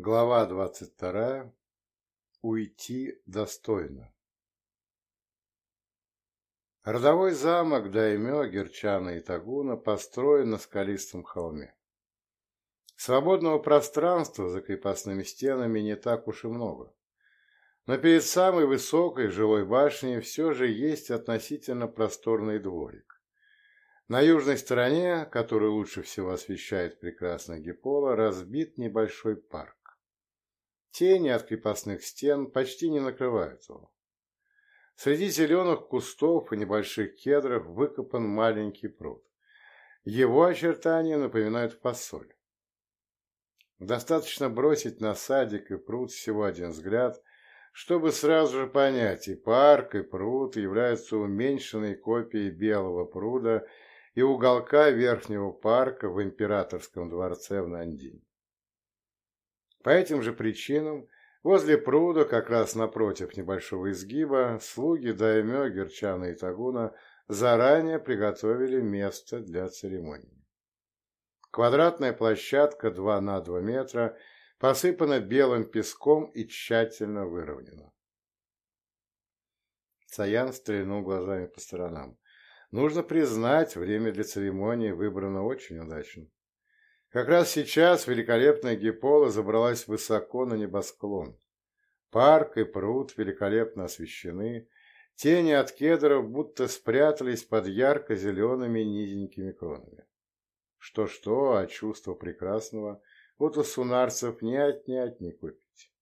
Глава двадцать вторая. Уйти достойно. Родовой замок Даймё, Герчана и Тагуна построен на скалистом холме. Свободного пространства за крепостными стенами не так уж и много. Но перед самой высокой жилой башней все же есть относительно просторный дворик. На южной стороне, которую лучше всего освещает прекрасная Гипола, разбит небольшой парк. Тени от крепостных стен почти не накрывают его. Среди зеленых кустов и небольших кедров выкопан маленький пруд. Его очертания напоминают фасоль. Достаточно бросить на садик и пруд всего один взгляд, чтобы сразу же понять, и парк, и пруд являются уменьшенной копией белого пруда и уголка верхнего парка в императорском дворце в Нандине. По этим же причинам возле пруда, как раз напротив небольшого изгиба, слуги Даймё, Герчана и Тагуна заранее приготовили место для церемонии. Квадратная площадка 2 на 2 метра посыпана белым песком и тщательно выровнена. Саян стрельнул глазами по сторонам. Нужно признать, время для церемонии выбрано очень удачно. Как раз сейчас великолепная Гипола забралась высоко на небосклон. Парк и пруд великолепно освещены, тени от кедров будто спрятались под ярко-зелеными низенькими кронами. Что-что, а чувство прекрасного вот у сунарцев не отнять, не купить.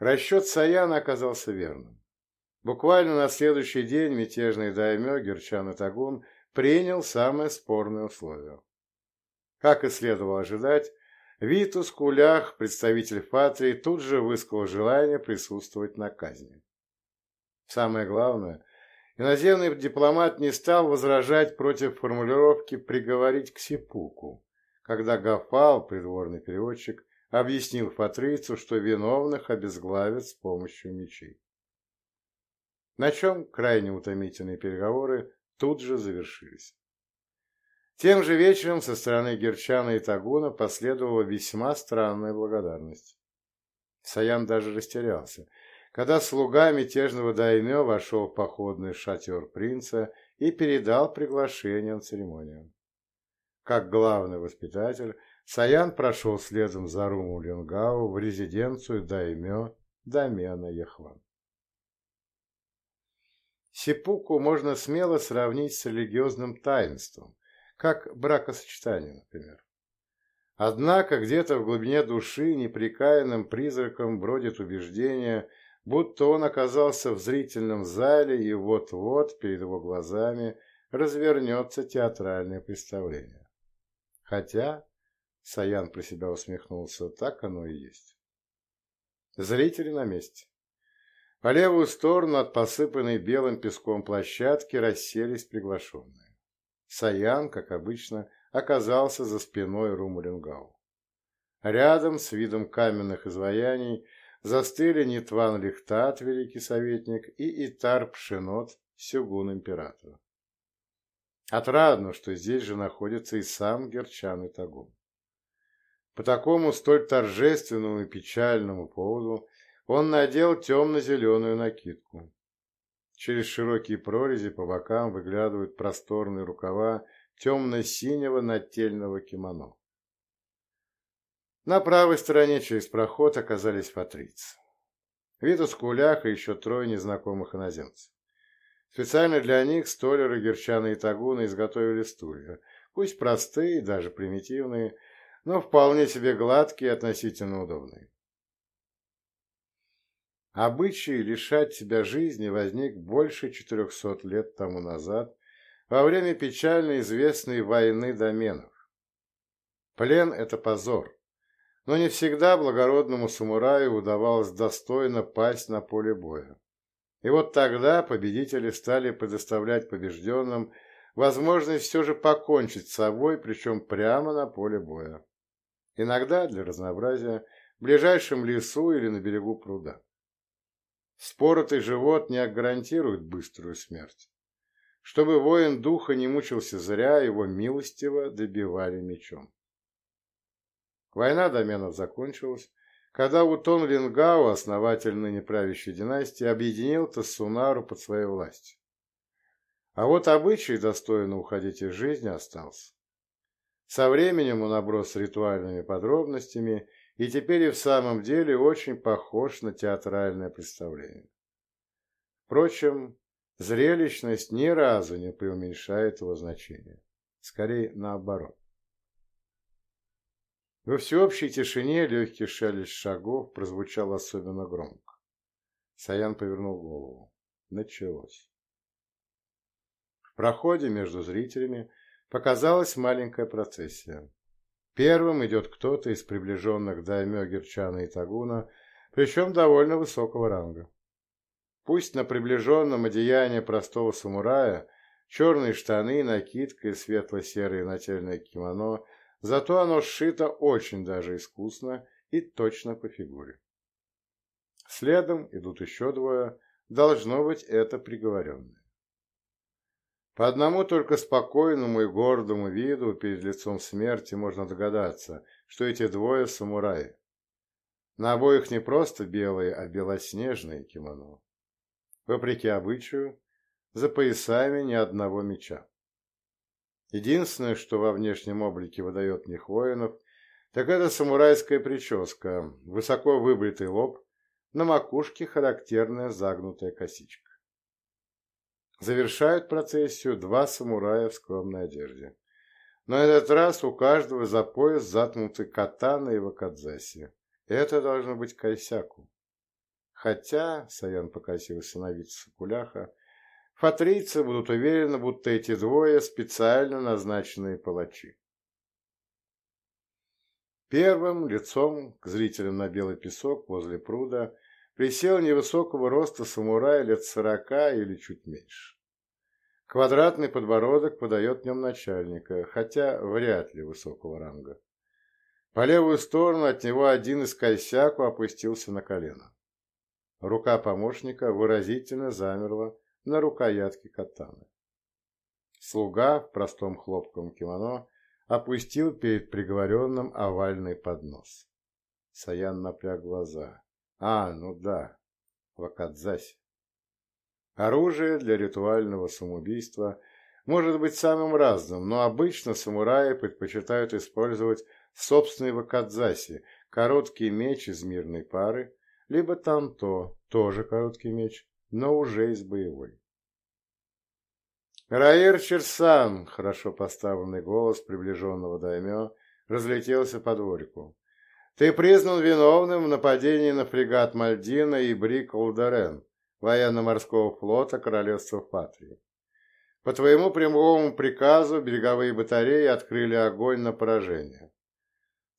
Расчет Саяна оказался верным. Буквально на следующий день мятежный даймё Герчан и Тагун принял самое спорное условие. Как и следовало ожидать, Витус Кулях, представитель Фатрии, тут же высказал желание присутствовать на казни. Самое главное, иноземный дипломат не стал возражать против формулировки «приговорить к сипуку», когда Гафал, придворный переводчик, объяснил фатрийцу, что виновных обезглавят с помощью мечей. На чем крайне утомительные переговоры тут же завершились. Тем же вечером со стороны Герчана и Тагуна последовала весьма странная благодарность. Саян даже растерялся, когда слуга мятежного даймё вошел в походный шатер принца и передал приглашение на церемонию. Как главный воспитатель, Саян прошел следом за Руму Ленгау в резиденцию даймё домена Яхван. Сипуку можно смело сравнить с религиозным таинством, как бракосочетание, например. Однако где-то в глубине души неприкаянным призраком бродит убеждение, будто он оказался в зрительном зале и вот-вот перед его глазами развернется театральное представление. Хотя, Саян про себя усмехнулся, так оно и есть. Зрители на месте. По левую сторону от посыпанной белым песком площадки расселись приглашенные. Саян, как обычно, оказался за спиной Румулингау. Рядом, с видом каменных изваяний, застыли Нитван Лихтат, великий советник, и Итар Пшенот, сюгун императора. Отрадно, что здесь же находится и сам Герчан и Тагун. По такому столь торжественному и печальному поводу он надел темно-зеленую накидку. Через широкие прорези по бокам выглядывают просторные рукава темно-синего нательного кимоно. На правой стороне через проход оказались патрицы. Витус Кулях и еще трое незнакомых иноземцев. Специально для них столеры Герчана и Тагуна изготовили стулья, пусть простые, даже примитивные, но вполне себе гладкие и относительно удобные. Обычай лишать себя жизни возник больше 400 лет тому назад во время печально известной войны доменов. Плен – это позор, но не всегда благородному самураю удавалось достойно пасть на поле боя. И вот тогда победители стали предоставлять побежденным возможность все же покончить с собой, причем прямо на поле боя. Иногда, для разнообразия, в ближайшем лесу или на берегу пруда. Споротый живот не гарантирует быструю смерть. Чтобы воин духа не мучился зря, его милостиво добивали мечом. Война доменов закончилась, когда Утон Лингао, основатель ныне правящей династии, объединил Тассунару под своей властью. А вот обычай достойно уходить из жизни остался. Со временем он оброс ритуальными подробностями и теперь и в самом деле очень похож на театральное представление. Впрочем, зрелищность ни разу не преуменьшает его значение. Скорее, наоборот. Во всеобщей тишине легкий шелест шагов прозвучал особенно громко. Саян повернул голову. Началось. В проходе между зрителями показалась маленькая процессия. Первым идет кто-то из приближенных даймё Герчана и Тагуна, причем довольно высокого ранга. Пусть на приближенном одеянии простого самурая черные штаны, накидка и светло-серое нательное кимоно Зато оно сшито очень даже искусно и точно по фигуре. Следом идут еще двое, должно быть, это приговоренные. По одному только спокойному и гордому виду перед лицом смерти можно догадаться, что эти двое самураи. На обоих не просто белые, а белоснежные кимоно. Вопреки обычаю, за поясами ни одного меча. Единственное, что во внешнем облике выдает них воинов, так это самурайская прическа, высоко выбритый лоб, на макушке характерная загнутая косичка. Завершают процессию два самурая в скромной одежде. Но этот раз у каждого за пояс заткнуты катана и вакадзаси. Это должно быть кайсяку. Хотя, Саян покосился на вид Сакуляха, Фатрийцы будут уверены, будто эти двое специально назначенные палачи. Первым лицом к зрителям на белый песок возле пруда присел невысокого роста самурай лет сорока или чуть меньше. Квадратный подбородок подает нем начальника, хотя вряд ли высокого ранга. По левую сторону от него один из косяку опустился на колено. Рука помощника выразительно замерла на рукоятке катаны. Слуга в простом хлопковом кимоно опустил перед приговоренным овальный поднос. Саян напряг глаза. А, ну да, вакадзаси. Оружие для ритуального самоубийства может быть самым разным, но обычно самураи предпочитают использовать собственный вакадзаси, короткий меч из мирной пары, либо танто, тоже короткий меч, но уже из боевой. Раир Черсан, хорошо поставленный голос приближенного даймё, разлетелся по дворику. Ты признан виновным в нападении на фрегат Мальдина и Брик Олдерен, военно-морского флота Королевства Патрии. По твоему прямому приказу береговые батареи открыли огонь на поражение.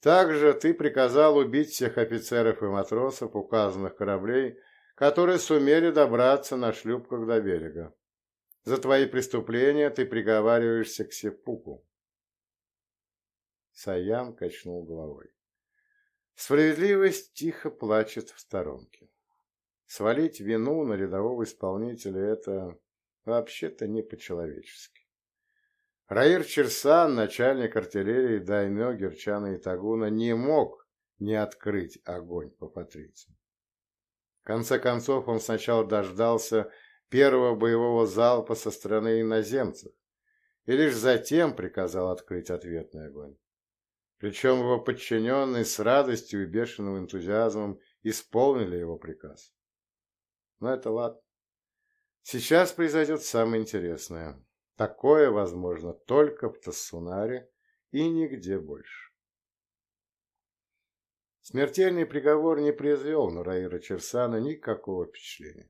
Также ты приказал убить всех офицеров и матросов указанных кораблей, которые сумели добраться на шлюпках до берега. За твои преступления ты приговариваешься к сеппуку. Саян качнул головой. Справедливость тихо плачет в сторонке. Свалить вину на рядового исполнителя – это вообще-то не по-человечески. Раир Черсан, начальник артиллерии Даймё, Герчана и Тагуна, не мог не открыть огонь по патрицам. В конце концов, он сначала дождался первого боевого залпа со стороны иноземцев и лишь затем приказал открыть ответный огонь. Причем его подчиненные с радостью и бешеным энтузиазмом исполнили его приказ. Но это ладно. Сейчас произойдет самое интересное. Такое возможно только в Тассунаре и нигде больше. Смертельный приговор не произвел на Раира Черсана никакого впечатления.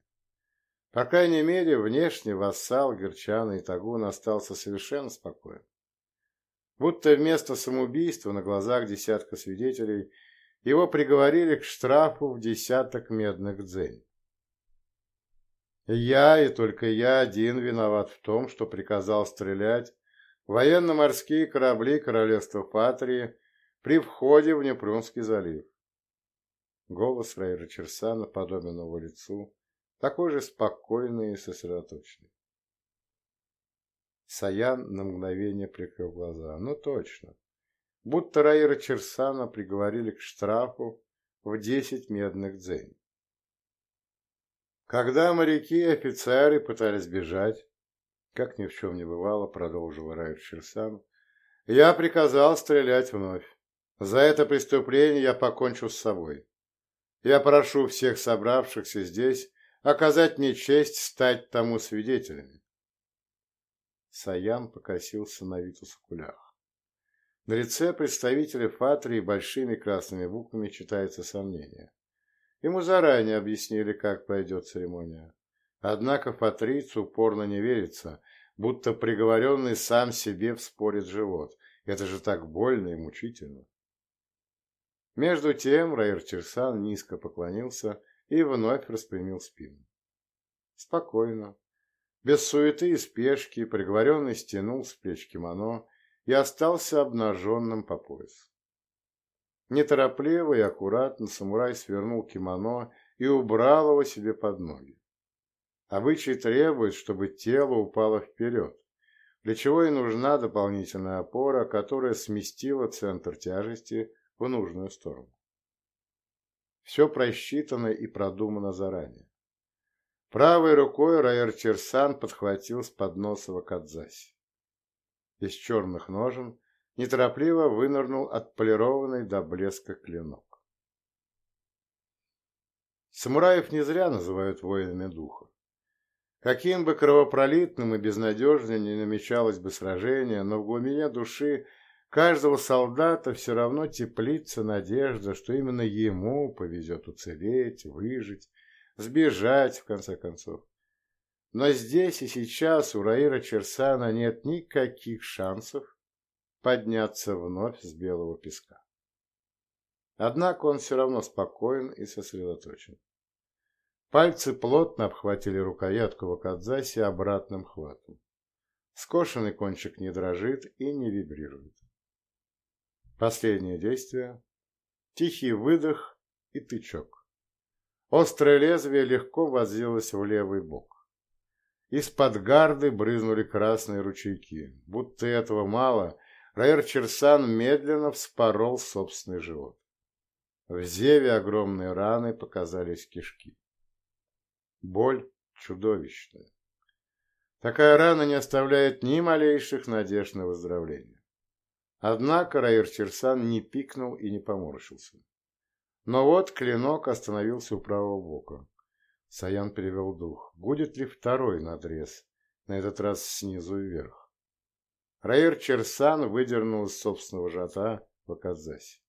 По крайней мере, внешне вассал Герчана и Тагун остался совершенно спокоен. Будто вместо самоубийства на глазах десятка свидетелей его приговорили к штрафу в десяток медных дзень. Я и только я один виноват в том, что приказал стрелять военно-морские корабли Королевства Патрии при входе в Непрунский залив. Голос Рейра Черсана подобен его лицу, такой же спокойный и сосредоточенный. Саян на мгновение прикрыл глаза. Ну точно. будто Раира Черсана приговорили к штрафу в десять медных дзень. Когда моряки и офицеры пытались бежать, как ни в чем не бывало, продолжил Раир Черсан, я приказал стрелять вновь. За это преступление я покончу с собой. Я прошу всех собравшихся здесь оказать мне честь стать тому свидетелями. Саян покосился на Витус окулях. На лице представителя Фатрии большими красными буквами читается сомнение. Ему заранее объяснили, как пройдет церемония. Однако Фатрицу упорно не верится, будто приговоренный сам себе вспорит живот. Это же так больно и мучительно. Между тем Раир Черсан низко поклонился и вновь распрямил спину. Спокойно, без суеты и спешки приговоренный стянул с плеч кимоно и остался обнаженным по пояс. Неторопливо и аккуратно самурай свернул кимоно и убрал его себе под ноги. Обычай требует, чтобы тело упало вперед, для чего и нужна дополнительная опора, которая сместила центр тяжести в нужную сторону. Все просчитано и продумано заранее. Правой рукой Раэр Черсан подхватил с подноса Вакадзаси. Из черных ножен неторопливо вынырнул отполированный до блеска клинок. Самураев не зря называют воинами духа. Каким бы кровопролитным и безнадежным ни намечалось бы сражение, но в глубине души каждого солдата все равно теплится надежда, что именно ему повезет уцелеть, выжить, сбежать, в конце концов. Но здесь и сейчас у Раира Черсана нет никаких шансов подняться вновь с белого песка. Однако он все равно спокоен и сосредоточен. Пальцы плотно обхватили рукоятку Вакадзаси обратным хватом. Скошенный кончик не дрожит и не вибрирует. Последнее действие. Тихий выдох и тычок. Острое лезвие легко возилось в левый бок. Из-под гарды брызнули красные ручейки. Будто этого мало, Райер Черсан медленно вспорол собственный живот. В зеве огромные раны показались кишки. Боль чудовищная. Такая рана не оставляет ни малейших надежд на выздоровление. Однако Раир Черсан не пикнул и не поморщился. Но вот клинок остановился у правого бока. Саян перевел дух. Будет ли второй надрез, на этот раз снизу вверх? Раир Черсан выдернул из собственного жата в Аказасе.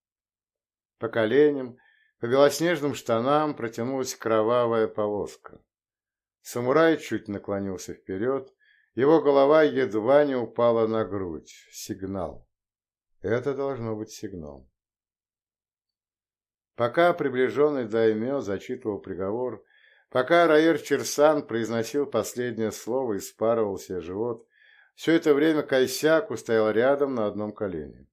По коленям, по белоснежным штанам протянулась кровавая полоска. Самурай чуть наклонился вперед, его голова едва не упала на грудь. Сигнал. Это должно быть сигнал. Пока приближенный Даймё зачитывал приговор, пока Раир Черсан произносил последнее слово и спарывал себе живот, все это время Кайсяку стоял рядом на одном колене.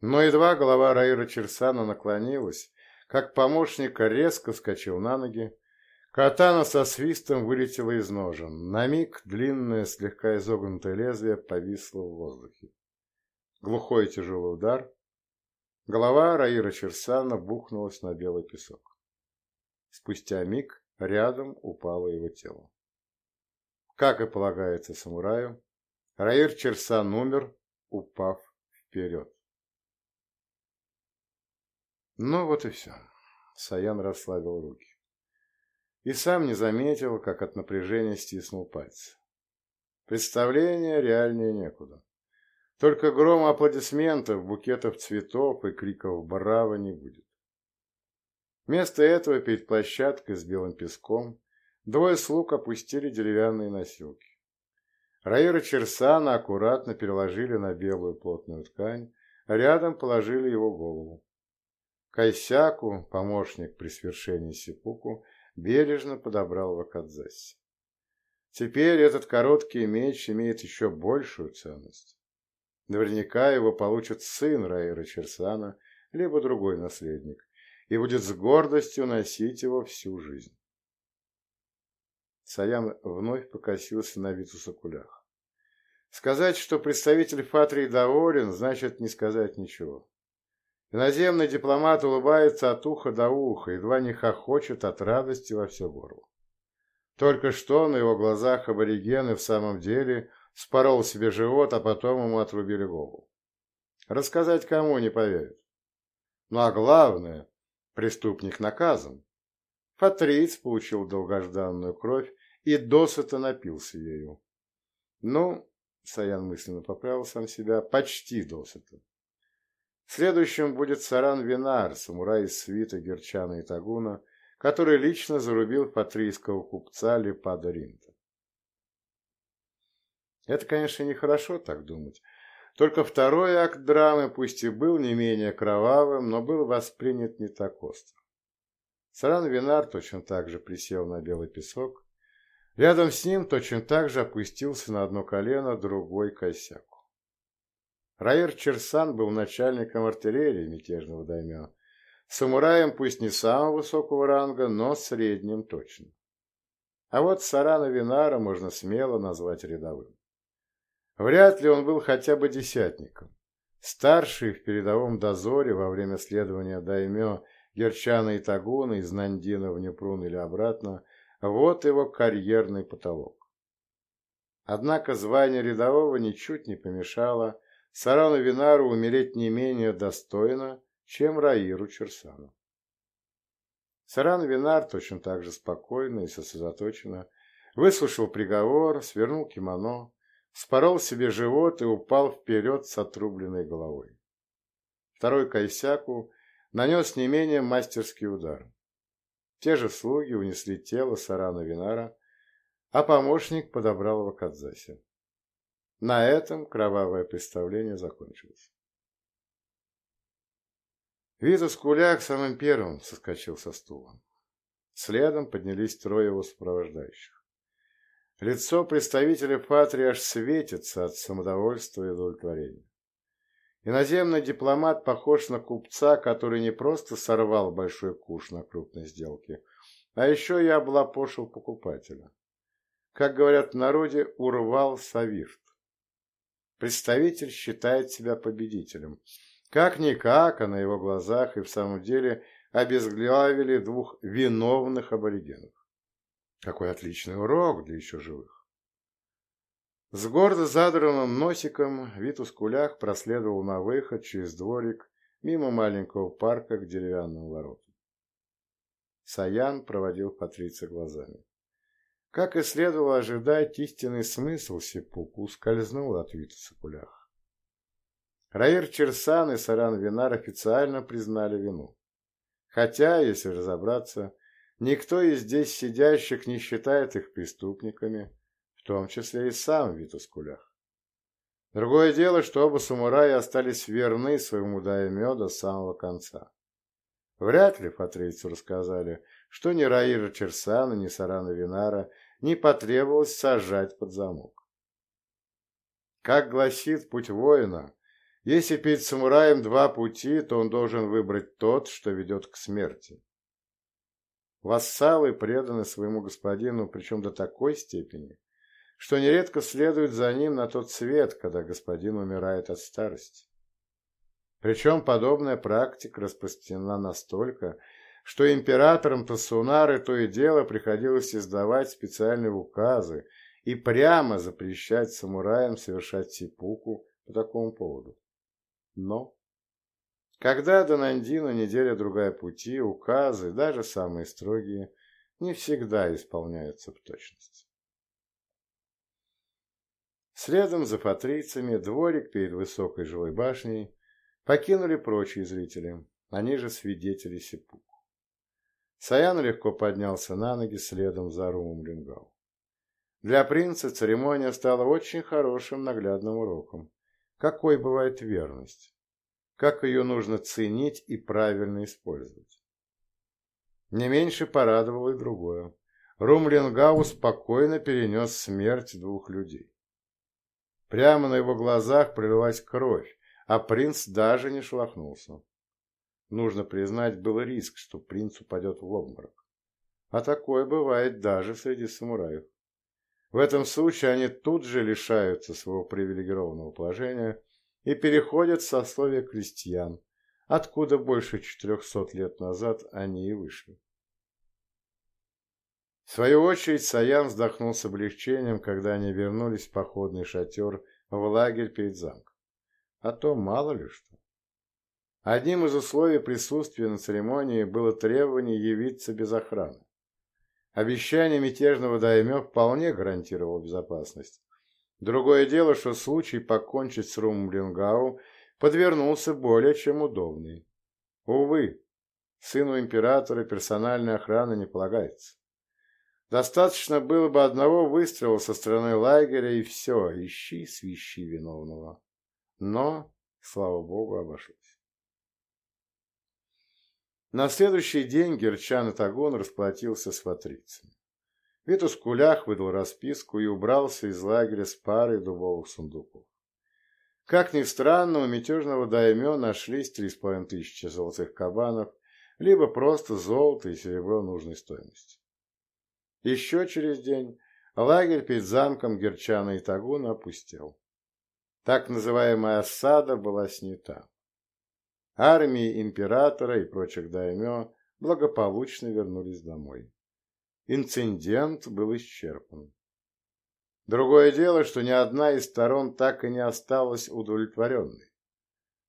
Но едва голова Раира Черсана наклонилась, как помощник резко вскочил на ноги, катана со свистом вылетела из ножен. На миг длинное, слегка изогнутое лезвие повисло в воздухе. Глухой тяжелый удар, Голова Раира Черсана бухнулась на белый песок. Спустя миг рядом упало его тело. Как и полагается самураю, Раир Черсан умер, упав вперед. Ну вот и все. Саян расслабил руки. И сам не заметил, как от напряжения стиснул пальцы. Представление реальнее некуда. Только грома аплодисментов, букетов цветов и криков «Браво!» не будет. Вместо этого перед площадкой с белым песком двое слуг опустили деревянные носилки. Раира Черсана аккуратно переложили на белую плотную ткань, а рядом положили его голову. Кайсяку, помощник при свершении сипуку, бережно подобрал Вакадзаси. Теперь этот короткий меч имеет еще большую ценность. Наверняка его получит сын Раира Черсана, либо другой наследник, и будет с гордостью носить его всю жизнь. Саян вновь покосился на Витуса кулях. Сказать, что представитель Фатрии доволен, значит не сказать ничего. Иноземный дипломат улыбается от уха до уха, едва не хохочет от радости во все горло. Только что на его глазах аборигены в самом деле спорол себе живот, а потом ему отрубили голову. Рассказать кому не поверит. Ну а главное, преступник наказан. Фатриц получил долгожданную кровь и досыта напился ею. Ну, Саян мысленно поправил сам себя, почти досыта. Следующим будет Саран Винар, самурай из свита Герчана и Тагуна, который лично зарубил патрийского купца Лепада Ринта. Это, конечно, нехорошо так думать. Только второй акт драмы, пусть и был не менее кровавым, но был воспринят не так остро. Саран Винар точно так же присел на белый песок, Рядом с ним точно так же опустился на одно колено другой косяку. Раир Черсан был начальником артиллерии мятежного даймё, самураем пусть не самого высокого ранга, но средним точно. А вот Сарана Винара можно смело назвать рядовым. Вряд ли он был хотя бы десятником. Старший в передовом дозоре во время следования даймё Герчана и Тагуна из Нандина в Непрун или обратно – вот его карьерный потолок. Однако звание рядового ничуть не помешало Сарану Винару умереть не менее достойно, чем Раиру Черсану. Саран Винар точно так же спокойно и сосредоточенно выслушал приговор, свернул кимоно, спорол себе живот и упал вперед с отрубленной головой. Второй Кайсяку нанес не менее мастерский удар. Те же слуги унесли тело Сарана Винара, а помощник подобрал его Кадзаси. На этом кровавое представление закончилось. Витус Куляк самым первым соскочил со стула. Следом поднялись трое его сопровождающих. Лицо представителя Патрии аж светится от самодовольства и удовлетворения. Иноземный дипломат похож на купца, который не просто сорвал большой куш на крупной сделке, а еще и облапошил покупателя. Как говорят в народе, урвал савирт. Представитель считает себя победителем. Как-никак, а на его глазах и в самом деле обезглавили двух виновных аборигенов. Какой отличный урок для еще живых. С гордо задранным носиком Витус Кулях проследовал на выход через дворик мимо маленького парка к деревянным воротам. Саян проводил Патрица глазами. Как и следовало ожидать, истинный смысл сепуку скользнул от Витуса Кулях. Раир Черсан и Саран Винар официально признали вину. Хотя, если разобраться, никто из здесь сидящих не считает их преступниками, в том числе и сам Витус Кулях. Другое дело, что оба самурая остались верны своему даймё до самого конца. Вряд ли патрийцу рассказали, что ни Раира Черсана, ни Сарана Винара не потребовалось сажать под замок. Как гласит путь воина, если перед самураем два пути, то он должен выбрать тот, что ведет к смерти. Вассалы преданы своему господину, причем до такой степени, что нередко следует за ним на тот свет, когда господин умирает от старости. Причем подобная практика распространена настолько, что императорам Тасунары то и дело приходилось издавать специальные указы и прямо запрещать самураям совершать сипуку по такому поводу. Но, когда до Нандина неделя-другая пути, указы, даже самые строгие, не всегда исполняются в точности. Следом за патрицами дворик перед высокой жилой башней покинули прочие зрители, они же свидетели сепуку. Саян легко поднялся на ноги следом за Румом Лингау. Для принца церемония стала очень хорошим наглядным уроком. Какой бывает верность? Как ее нужно ценить и правильно использовать? Не меньше порадовало и другое. Румлингау спокойно перенес смерть двух людей. Прямо на его глазах пролилась кровь, а принц даже не шелохнулся. Нужно признать, был риск, что принц упадет в обморок. А такое бывает даже среди самураев. В этом случае они тут же лишаются своего привилегированного положения и переходят в сословие крестьян, откуда больше 400 лет назад они и вышли. В свою очередь Саян вздохнул с облегчением, когда они вернулись в походный шатер в лагерь перед замком. А то мало ли что. Одним из условий присутствия на церемонии было требование явиться без охраны. Обещание мятежного даймё вполне гарантировало безопасность. Другое дело, что случай покончить с Румблингау подвернулся более чем удобный. Увы, сыну императора персональной охраны не полагается. Достаточно было бы одного выстрела со стороны лагеря, и все, ищи, свищи виновного. Но, слава богу, обошлось. На следующий день Герчан Атагон расплатился с ватрицами. Витус Кулях выдал расписку и убрался из лагеря с парой дубовых сундуков. Как ни странно, у мятежного даймё нашлись три с половиной тысячи золотых кабанов, либо просто золото и серебро нужной стоимости. Еще через день лагерь перед замком Герчана и Тагуна опустел. Так называемая осада была снята. Армии императора и прочих даймё благополучно вернулись домой. Инцидент был исчерпан. Другое дело, что ни одна из сторон так и не осталась удовлетворенной.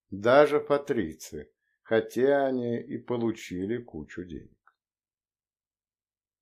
Даже патрицы, хотя они и получили кучу денег.